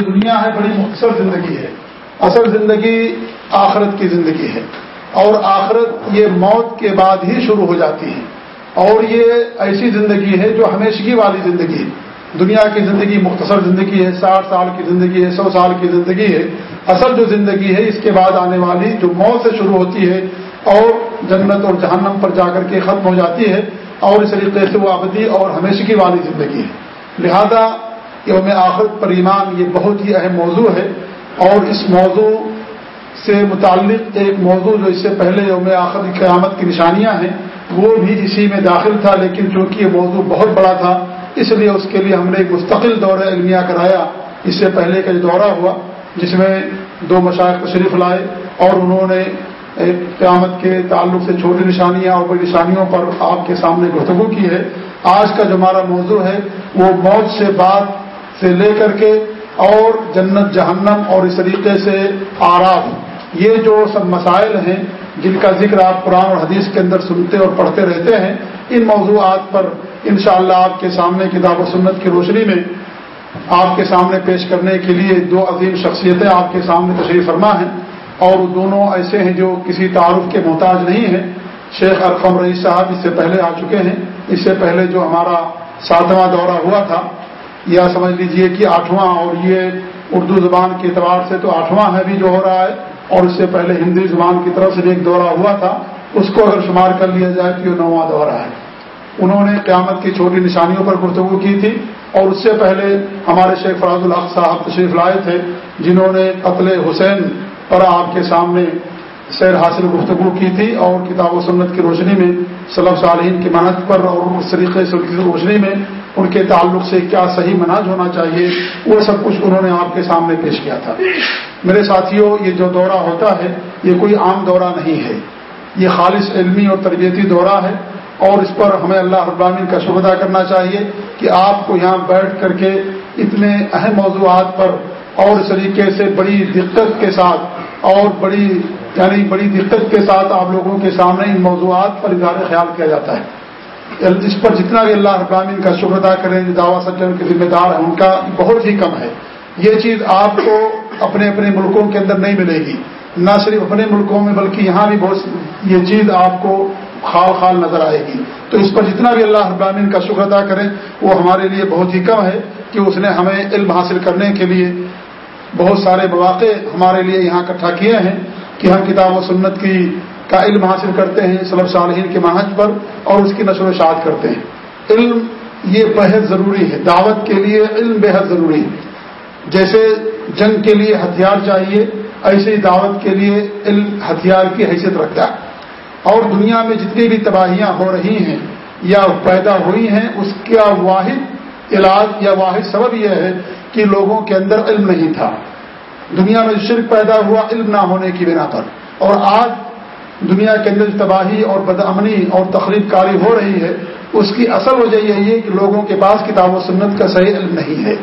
دنیا ہے، بڑی مختصر زندگی ہے۔ اصل زندگی آخرت کی زندگی ہے۔ اور آخرت یہ موت کے بعد ہی شروع ہو جاتی ہے۔ اور یہ ایسی زندگی ہے جو ہمیشگی والی زندگی ہے۔ دنیا کی زندگی مختصر زندگی ہے، ساٹھ سال کی زندگی ہے، سو سال کی زندگی ہے۔ اصل جو زندگی ہے، اس کے بعد آنے والی جو موت سے شروع ہوتی ہے، اور جنت اور جہنم پر جا کر کے ختم ہو جاتی ہے۔ اور اس طریقے سے وہ ابدی اور ہمیشگی والی زندگی ہے۔ لہذا یوم آخرت پر ایمان یہ بہت ہی اہم موضوع ہے اور اس موضوع سے متعلق ایک موضوع جو اس سے پہلے یوم آخر قیامت کی نشانیاں ہیں، وہ بھی اسی میں داخل تھا، لیکن چونکہ یہ موضوع بہت بڑا تھا، اس لیے اس کے لیے ہم نے ایک مستقل دورہ علمیہ کرایا، اس سے پہلے کا جو دورہ ہوا، جس میں دو مشاعر تشریف لائے اور انہوں نے قیامت کے تعلق سے چھوٹی نشانیاں اور بڑی نشانیوں پر آپ کے سامنے گفتگو کی ہے۔ آج کا جو ہمارا موضوع ہے، وہ موت سے بعد سے لے کر کے اور جنت جہنم اور اس طریقے سے آراف۔ یہ جو سب مسائل ہیں جن کا ذکر آپ قرآن اور حدیث کے اندر سنتے اور پڑھتے رہتے ہیں، ان موضوعات پر انشاءاللہ اللہ آپ کے سامنے کتاب و سنت کی روشنی میں آپ کے سامنے پیش کرنے کے لیے دو عظیم شخصیتیں آپ کے سامنے تشریف فرما ہیں۔ اور دونوں ایسے ہیں جو کسی تعارف کے محتاج نہیں ہیں۔ شیخ ارقم رئیس صاحب اس سے پہلے آ چکے ہیں۔ اس سے پہلے جو ہمارا ساتواں دورہ ہوا تھا یا سمجھ لیجیے کہ آٹھواں اور یہ اردو زبان کے اعتبار سے تو آٹھواں ہے بھی جو ہو رہا ہے اور اس سے پہلے ہندی زبان کی طرف سے بھی ایک دورہ ہوا تھا، اس کو اگر شمار کر لیا جائے تو یہ نواں دورہ ہے۔ انہوں نے قیامت کی چھوٹی نشانیوں پر گفتگو کی تھی اور اس سے پہلے ہمارے شیخ فراز الحق صاحب تشریف لائے تھے، جنہوں نے قتل حسین پر آپ کے سامنے سیر حاصل گفتگو کی تھی اور کتاب و سنت کی روشنی میں صلب صالحین کی محنت پر اور اس طریقے سے روشنی میں ان کے تعلق سے کیا صحیح مناج ہونا چاہیے، وہ سب کچھ انہوں نے آپ کے سامنے پیش کیا تھا۔ میرے ساتھیوں، یہ جو دورہ ہوتا ہے، یہ کوئی عام دورہ نہیں ہے۔ یہ خالص علمی اور تربیتی دورہ ہے اور اس پر ہمیں اللہ ابراہین کا شکر ادا کرنا چاہیے کہ آپ کو یہاں بیٹھ کر کے اتنے اہم موضوعات پر اور اس طریقے سے بڑی دقت کے ساتھ اور بڑی یعنی بڑی دقت کے ساتھ آپ لوگوں کے سامنے ان موضوعات پر اظہار خیال کیا جاتا ہے۔ یعنی اس پر جتنا بھی اللہ ابراہین کا شکر ادا کریں، جو دعوی سجن کے ذمہ دار ہیں، ان کا بہت ہی کم ہے۔ یہ چیز آپ کو اپنے اپنے ملکوں کے اندر نہیں ملے گی۔ نہ صرف اپنے ملکوں میں، بلکہ یہاں بھی بہت یہ چیز آپ کو خال خال نظر آئے گی۔ تو اس پر جتنا بھی اللہ ابراہین کا شکر ادا کریں، وہ ہمارے لیے بہت ہی کم ہے کہ اس نے ہمیں علم حاصل کرنے کے لیے بہت سارے مواقع ہمارے لیے یہاں اکٹھا کیے ہیں کہ ہم کتاب و سنت کی کا علم حاصل کرتے ہیں صلب صالحین کے منحج پر اور اس کی نشر و شاعت کرتے ہیں۔ علم یہ بہت ضروری ہے، دعوت کے لیے علم بےحد ضروری ہے۔ جیسے جنگ کے لیے ہتھیار چاہیے، ایسے ہی دعوت کے لیے علم ہتھیار کی حیثیت رکھتا ہے۔ اور دنیا میں جتنی بھی تباہیاں ہو رہی ہیں یا پیدا ہوئی ہیں، اس کا واحد علاج یا واحد سبب یہ ہے کہ لوگوں کے اندر علم نہیں تھا۔ دنیا میں شرک پیدا ہوا، علم نہ ہونے کی بنا پر۔ اور آج دنیا کے اندر تباہی اور بدامنی اور تقریب کاری ہو رہی ہے، اس کی اصل وجہ یہی ہے کہ لوگوں کے پاس کتاب و سنت کا صحیح علم نہیں ہے۔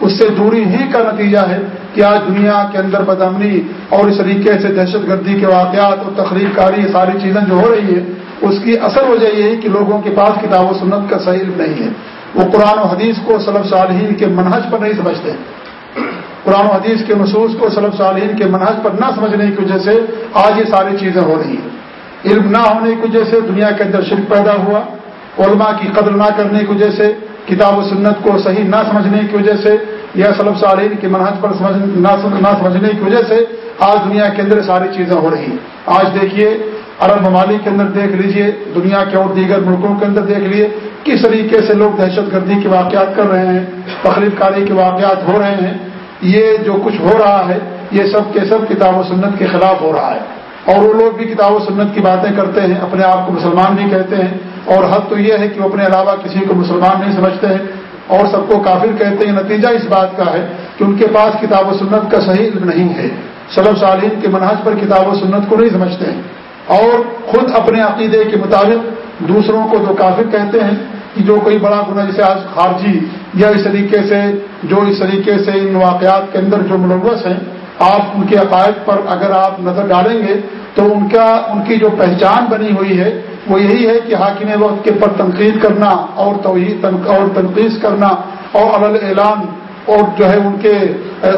اس سے دوری ہی کا نتیجہ ہے کہ آج دنیا کے اندر بدامنی اور اس طریقے سے دہشت گردی کے واقعات اور تقریب کاری، یہ ساری چیزیں جو ہو رہی ہے اس کی اصل وجہ یہ ہے کہ لوگوں کے پاس کتاب و سنت کا صحیح علم نہیں ہے۔ وہ قرآن و حدیث کو صلب صالحین کے منحج پر نہیں سمجھتے۔ قرآن و حدیث کے نصوص کو صلب صالحین کے منحج پر نہ سمجھنے کی وجہ سے آج یہ ساری چیزیں ہو رہی ہیں۔ علم نہ ہونے کی وجہ سے دنیا کے اندر شرک پیدا ہوا۔ علماء کی قدر نہ کرنے کی وجہ سے، کتاب و سنت کو صحیح نہ سمجھنے کی وجہ سے، یا صلب صالحین کے منحج پر نہ سمجھنے کی وجہ سے آج دنیا کے اندر ساری چیزیں ہو رہی ہیں۔ آج دیکھیے، عرب ممالک کے اندر دیکھ لیجیے، دنیا کے اور دیگر ملکوں کے اندر دیکھ لیے کس طریقے سے لوگ دہشت گردی کے واقعات کر رہے ہیں تقریب کاری کے واقعات ہو رہے ہیں۔ یہ جو کچھ ہو رہا ہے، یہ سب کے سب کتاب و سنت کے خلاف ہو رہا ہے۔ اور وہ لوگ بھی کتاب و سنت کی باتیں کرتے ہیں، اپنے آپ کو مسلمان بھی کہتے ہیں۔ اور حد تو یہ ہے کہ وہ اپنے علاوہ کسی کو مسلمان نہیں سمجھتے ہیں۔ اور سب کو کافر کہتے ہیں۔ نتیجہ اس بات کا ہے کہ ان کے پاس کتاب و سنت کا صحیح علم نہیں ہے۔ صلب صالین کے منحص پر کتاب و سنت کو نہیں سمجھتے ہیں۔ اور خود اپنے عقیدے کے مطابق دوسروں کو جو کافر کہتے ہیں۔ کہ جو کوئی بڑا گناہ، جیسے آج خارجی یا اس طریقے سے، جو اس طریقے سے ان واقعات کے اندر جو ملوث ہیں، آپ ان کے عقائد پر اگر آپ نظر ڈالیں گے تو ان کا، ان کی جو پہچان بنی ہوئی ہے، وہ یہی ہے کہ حاکم وقت کے پر تنقید کرنا اور توحید اور تنقید کرنا اور علل اعلان اور جو ہے ان کے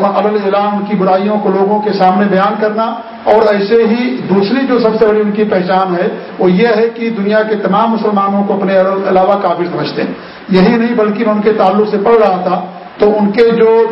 علام ان کی برائیوں کو لوگوں کے سامنے بیان کرنا اور ایسے ہی دوسری جو سب سے بڑی ان کی پہچان ہے، وہ یہ ہے کہ دنیا کے تمام مسلمانوں کو اپنے علاوہ قابل سمجھتے ہیں۔ یہی نہیں، بلکہ میں ان کے تعلق سے پڑھ رہا تھا۔ تو ان کے جو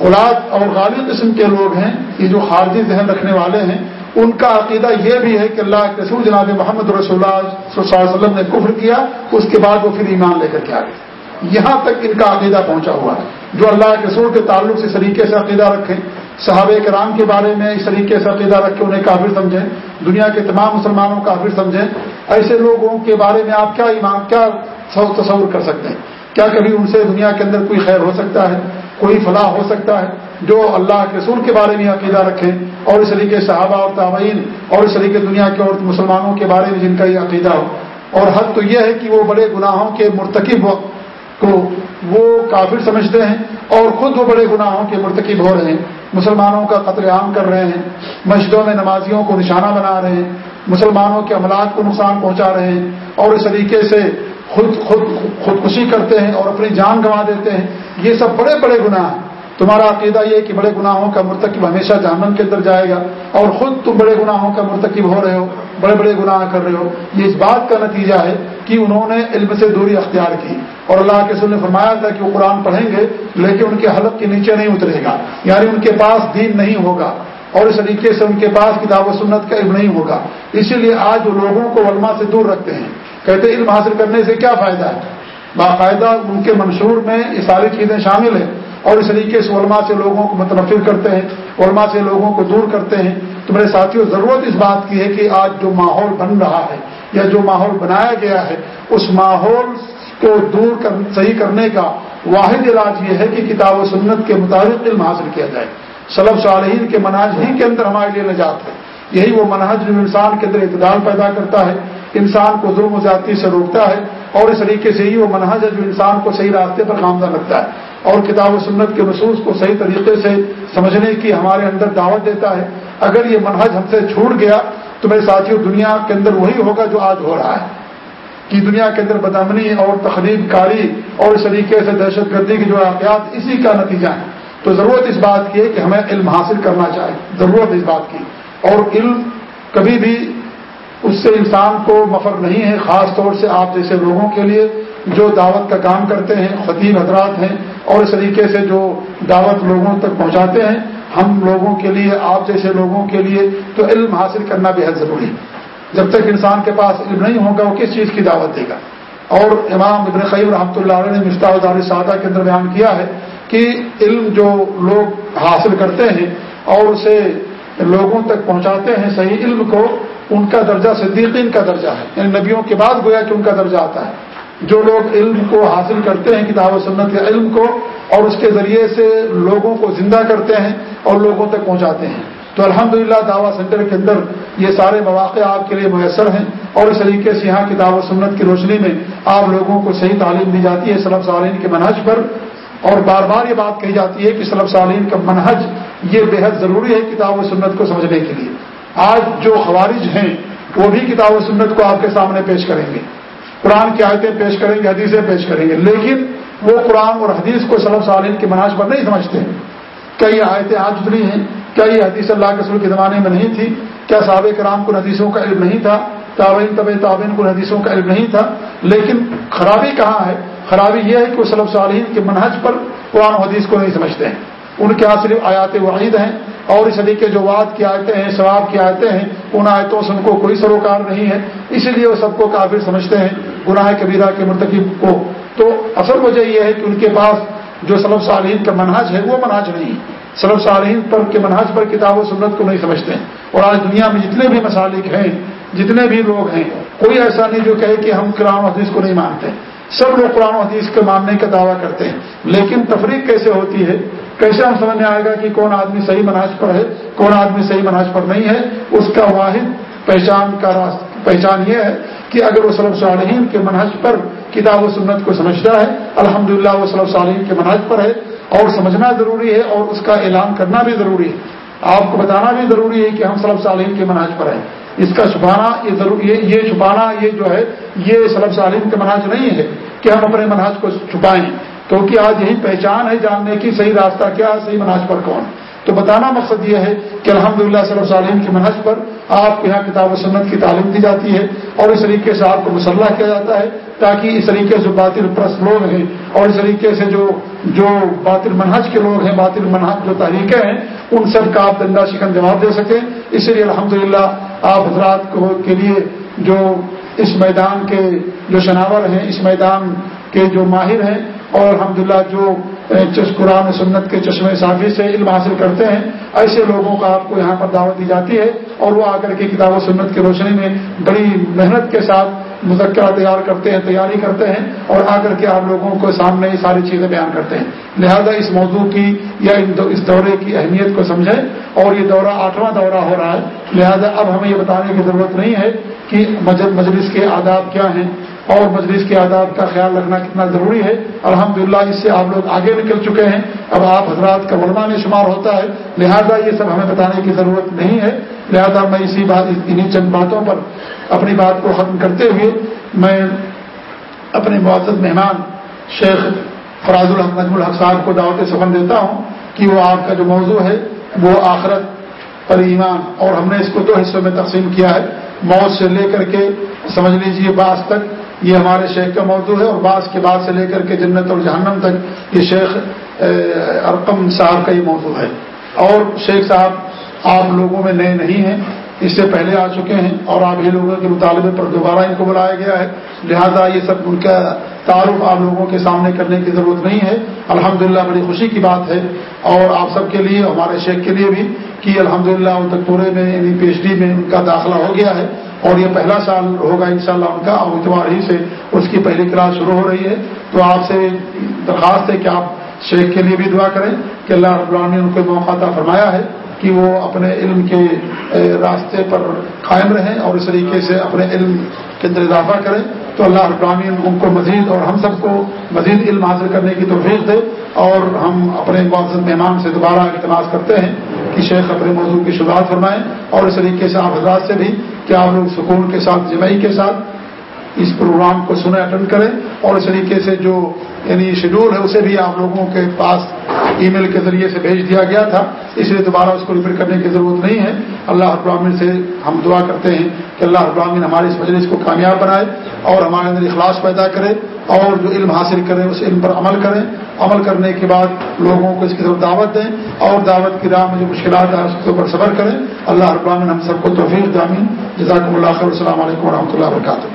غلط اور غالب قسم کے لوگ ہیں، یہ جو خارجی ذہن رکھنے والے ہیں، ان کا عقیدہ یہ بھی ہے کہ اللہ کے رسول جناب محمد رسول اللہ صلی اللہ علیہ وسلم نے کفر کیا، اس کے بعد وہ پھر ایمان لے کر کے آ گئے۔ یہاں تک ان کا عقیدہ پہنچا ہوا ہے۔ جو اللہ کے رسول کے تعلق سے اس طریقے سے عقیدہ رکھیں صحابہ کرام کے بارے میں اس طریقے سے عقیدہ رکھ کے انہیں کافر سمجھیں، دنیا کے تمام مسلمانوں کو کافر سمجھیں۔ ایسے لوگوں کے بارے میں آپ کیا ایمان، کیا تصور کر سکتے ہیں؟ کیا کبھی ان سے دنیا کے اندر کوئی خیر ہو سکتا ہے، کوئی فلاح ہو سکتا ہے جو اللہ کے رسول کے بارے میں عقیدہ رکھے؟ اور اس طریقے صحابہ اور تعمین اور اس طریقے دنیا کے اور مسلمانوں کے بارے میں جن کا یہ عقیدہ ہو۔ اور حد تو یہ ہے کہ وہ بڑے گناہوں کے مرتکب کو وہ کافر سمجھتے ہیں اور خود وہ بڑے گناہوں کے مرتکب ہو رہے ہیں۔ مسلمانوں کا قتل عام کر رہے ہیں، مسجدوں میں نمازیوں کو نشانہ بنا رہے ہیں، مسلمانوں کے عملات کو نقصان پہنچا رہے ہیں اور اس طریقے سے خود خود خودکشی کرتے ہیں اور اپنی جان گنوا دیتے ہیں۔ یہ سب بڑے بڑے گناہ ہیں۔ تمہارا عقیدہ یہ کہ بڑے گناہوں کا مرتکب ہمیشہ جہنم کے اندر جائے گا اور خود تم بڑے گناہوں کا مرتکب ہو رہے ہو، بڑے بڑے گناہ کر رہے ہو۔ یہ اس بات کا نتیجہ ہے کہ انہوں نے علم سے دوری اختیار کی۔ اور اللہ کے سر نے فرمایا تھا کہ وہ قرآن پڑھیں گے، لیکن ان کے حلق کے نیچے نہیں اترے گا۔ یعنی ان کے پاس دین نہیں ہوگا اور اس طریقے سے ان کے پاس کتاب و سنت کا علم نہیں ہوگا۔ اسی لیے آج وہ لوگوں کو علماء سے دور رکھتے ہیں۔ کہتے علم حاصل کرنے سے کیا فائدہ ہے؟ باقاعدہ ان کے منشور میں یہ ساری چیزیں شامل ہیں۔ اور اس طریقے سے علماء سے لوگوں کو متنفر کرتے ہیں، علماء سے لوگوں کو دور کرتے ہیں۔ تو میرے ساتھیوں، ضرورت اس بات کی ہے کہ آج جو ماحول بن رہا ہے یا جو ماحول بنایا گیا ہے، اس ماحول کو دور کر، صحیح کرنے کا واحد علاج یہ ہے کہ کتاب و سنت کے مطابق علم حاصل کیا جائے۔ سلب صالحین کے مناج ہی کے اندر ہمارے لیے نجات ہے۔ یہی وہ منہج جو انسان کے اندر اعتدال پیدا کرتا ہے، انسان کو ظلم و زیادتی سے روکتا ہے اور اس طریقے سے ہی وہ منہج ہے جو انسان کو صحیح راستے پر کامدہ لگتا ہے۔ اور کتاب و سنت کے محسوس کو صحیح طریقے سے سمجھنے کی ہمارے اندر دعوت دیتا ہے۔ اگر یہ منہج ہم سے چھوٹ گیا تو میرے ساتھیوں دنیا کے اندر وہی ہوگا جو آج ہو رہا ہے۔ کہ دنیا کے اندر بدامنی اور تقریب کاری اور اس طریقے سے دہشت گردی کے جو واقعات اسی کا نتیجہ ہے۔ تو ضرورت اس بات کی ہے کہ ہمیں علم حاصل کرنا چاہیے۔ ضرورت اس بات کی۔ اور علم کبھی بھی اس سے انسان کو مفر نہیں ہے، خاص طور سے آپ جیسے لوگوں کے لیے جو دعوت کا کام کرتے ہیں، خطیب حضرات ہیں اور اس طریقے سے جو دعوت لوگوں تک پہنچاتے ہیں، ہم لوگوں کے لیے، آپ جیسے لوگوں کے لیے تو علم حاصل کرنا بےحد ضروری ہے۔ جب تک انسان کے پاس علم نہیں ہوگا، وہ کس چیز کی دعوت دے گا؟ اور امام ابن قیم رحمۃ اللہ علیہ نے مشتاق سعدہ کے اندر بیان کیا ہے کہ علم جو لوگ حاصل کرتے ہیں اور اسے لوگوں تک پہنچاتے ہیں، صحیح علم کو ان کا درجہ صدیقین کا درجہ ہے۔ یعنی نبیوں کے بعد گویا کہ ان کا درجہ آتا ہے۔ جو لوگ علم کو حاصل کرتے ہیں کتاب و سنت کے علم کو اور اس کے ذریعے سے لوگوں کو زندہ کرتے ہیں اور لوگوں تک پہنچاتے ہیں۔ تو الحمدللہ للہ دعوی سینٹر کے اندر یہ سارے مواقع آپ کے لیے میسر ہیں اور اس طریقے سے یہاں کتاب و سنت کی روشنی میں آپ لوگوں کو صحیح تعلیم دی جاتی ہے سلب سالین کے منہج پر۔ اور بار بار یہ بات کہی جاتی ہے کہ سلب سالین کا منہج یہ بےحد ضروری ہے کتاب و سنت کو سمجھنے کے لیے۔ آج جو خوارج ہیں وہ بھی کتاب و سنت کو آپ کے سامنے پیش کریں گے۔ قرآن کی آیتیں پیش کریں گے، حدیثیں پیش کریں گے۔ لیکن وہ قرآن اور حدیث کو سلب سالین کی مناج پر نہیں سمجھتے۔ کیا یہ آیتیں آج اتری ہیں؟ کیا یہ حدیث اللہ کے سر کے زمانے میں نہیں تھی؟ کیا صحابہ کرام کو حدیثوں کا علم نہیں تھا؟ تعبین طب تعبین کو حدیثوں کا علم نہیں تھا؟ لیکن خرابی کہاں ہے؟ خرابی یہ ہے کہ وہ سلب صالحین کے منہج پر قرآن و حدیث کو نہیں سمجھتے۔ ہیں ان کے یہاں صرف آیات وعید ہیں۔ اور اس طریقے جو واد کی آیتیں ہیں، ثواب کی آیتیں ہیں، ان آیتوں سے ان کو کوئی سروکار نہیں ہے۔ اسی لیے وہ سب کو کافر سمجھتے ہیں۔ گناہ کبیرہ کے مرتکب کو۔ تو اصل وجہ یہ ہے کہ ان کے پاس جو سلب صالحین کا منہج ہے، وہ منہج نہیں۔ سلب صالحین پر کے منہج پر کتاب و سنت کو نہیں سمجھتے۔ ہیں اور آج دنیا میں جتنے بھی مسالک ہیں، جتنے بھی لوگ ہیں، کوئی ایسا نہیں جو کہے کہ ہم قرآن و حدیث کو نہیں مانتے۔ سب لوگ قرآن و حدیث کے ماننے کا دعویٰ کرتے ہیں۔ لیکن تفریق کیسے ہوتی ہے؟ کیسے ہم سمجھ میں آئے گا کہ کون آدمی صحیح مناج پر ہے، کون آدمی صحیح مناج پر نہیں ہے؟ اس کا واحد پہچان کا پہچان یہ ہے کہ اگر وہ صلب صالحین کے منحج پر کتاب و سنت کو سمجھتا ہے الحمد وہ صلب صالحین کے منحج پر ہے اور سمجھنا ضروری ہے اور اس کا اعلان کرنا بھی ضروری ہے۔ آپ کو بتانا بھی ضروری ہے کہ ہم صلب صالحین کے منحج پر ہیں۔ اس کا چھپانا یہ ضروری یہ چھپانا یہ جو ہے، یہ سلب سالم کا مناج نہیں ہے کہ ہم اپنے مناج کو چھپائیں۔ کیونکہ آج یہی پہچان ہے جاننے کی، صحیح راستہ کیا ہے، صحیح مناج پر کون۔ تو بتانا مقصد یہ ہے کہ الحمدللہ صلی اللہ علیہ وسلم کی منحج پر آپ کو یہاں کتاب و سنت کی تعلیم دی جاتی ہے اور اس طریقے سے آپ کو مسلح کیا جاتا ہے تاکہ اس طریقے سے باطل پرست لوگ ہیں اور اس طریقے سے جو جو باطل منہج کے لوگ ہیں، باطل منہج جو تحریکیں ہیں، ان سب کا آپ دندا شکن جواب دے سکیں۔ اس لیے الحمدللہ آپ حضرات کو کے لیے جو اس میدان کے جو شناور ہیں، اس میدان کے جو ماہر ہیں اور الحمدللہ جو قرآن سنت کے چشمے صافی سے علم حاصل کرتے ہیں، ایسے لوگوں کا آپ کو یہاں پر دعوت دی جاتی ہے اور وہ آ کر کے کتاب و سنت کی روشنی میں بڑی محنت کے ساتھ مذکرہ تیار کرتے ہیں، تیاری کرتے ہیں اور آ کر کے آپ لوگوں کو سامنے یہ ساری چیزیں بیان کرتے ہیں۔ لہذا اس موضوع کی یا اس دورے کی اہمیت کو سمجھیں اور یہ دورہ آٹھواں دورہ ہو رہا ہے۔ لہذا اب ہمیں یہ بتانے کی ضرورت نہیں ہے کہ مجلس کے آداب کیا ہیں۔ اور مجلس کے آداب کا خیال رکھنا کتنا ضروری ہے۔ الحمدللہ، اس سے آپ لوگ آگے نکل چکے ہیں۔ اب آپ حضرات کا علماء میں شمار ہوتا ہے۔ لہذا یہ سب ہمیں بتانے کی ضرورت نہیں ہے۔ لہذا میں اسی بات انہیں چند باتوں پر اپنی بات کو ختم کرتے ہوئے میں اپنے معزز مہمان شیخ فراز الحق نجم الحق صاحب کو دعوت سفر دیتا ہوں کہ وہ آپ کا جو موضوع ہے، وہ آخرت پر ایمان، اور ہم نے اس کو دو حصوں میں تقسیم کیا ہے۔ موت سے لے کر کے، سمجھ لیجیے بعض تک یہ ہمارے شیخ کا موضوع ہے اور بعض کے بعد سے لے کر کے جنت اور جہنم تک یہ شیخ ارقم صاحب کا یہ موضوع ہے۔ اور شیخ صاحب، آپ لوگوں میں نئے نہیں ہیں، اس سے پہلے آ چکے ہیں اور آپ ہی لوگوں کے مطالبے پر دوبارہ ان کو بلایا گیا ہے۔ لہذا یہ سب ان کا تعارف آپ لوگوں کے سامنے کرنے کی ضرورت نہیں ہے۔ الحمدللہ بڑی خوشی کی بات ہے۔ اور آپ سب کے لیے، ہمارے شیخ کے لیے بھی، کہ الحمدللہ للہ تک پورے میں یعنی پی ایچ ڈی میں ان کا داخلہ ہو گیا ہے۔ اور یہ پہلا سال ہوگا انشاءاللہ ان کا، اور اتوار ہی سے اس کی پہلی کلاس شروع ہو رہی ہے۔ تو آپ سے درخواست ہے کہ آپ شیخ کے لیے بھی دعا کریں کہ اللہ رب العالمین ان کو موقع فرمایا ہے کہ وہ اپنے علم کے راستے پر قائم رہیں اور اس طریقے سے اپنے علم کے اندر اضافہ کریں۔ تو اللہ ابراہین ان کو مزید، اور ہم سب کو مزید علم حاصل کرنے کی توفیق دے۔ اور ہم اپنے معذر مہمان سے دوبارہ اعتماد کرتے ہیں کہ شیخ اپنے موضوع کی شروعات فرمائیں اور اس طریقے سے آپ حضرات سے بھی کہ آپ لوگ سکون کے ساتھ، جمعی کے ساتھ اس پروگرام کو سنیں، اٹینڈ کریں اور اس طریقے سے جو یعنی شیڈول ہے، اسے بھی آپ لوگوں کے پاس ای میل کے ذریعے سے بھیج دیا گیا تھا۔ اس لیے دوبارہ اس کو ریپیٹ کرنے کی ضرورت نہیں ہے۔ اللہ ابراہین سے ہم دعا کرتے ہیں کہ اللہ ابراہین ہمارے اس مجلس کو کامیاب بنائے اور ہمارے اندر اخلاص پیدا کرے اور جو علم حاصل کریں اس علم پر عمل کریں عمل کرنے کے بعد لوگوں کو اس کی طرف دعوت دیں اور دعوت کی راہ میں جو مشکلات ہیں، اس کے اوپر صبر کریں۔ اللہ ابراہین ہم سب کو توفیق جامین جزاک اللہ خیر السلام علیکم و رحمۃ اللہ وبرکاتہ۔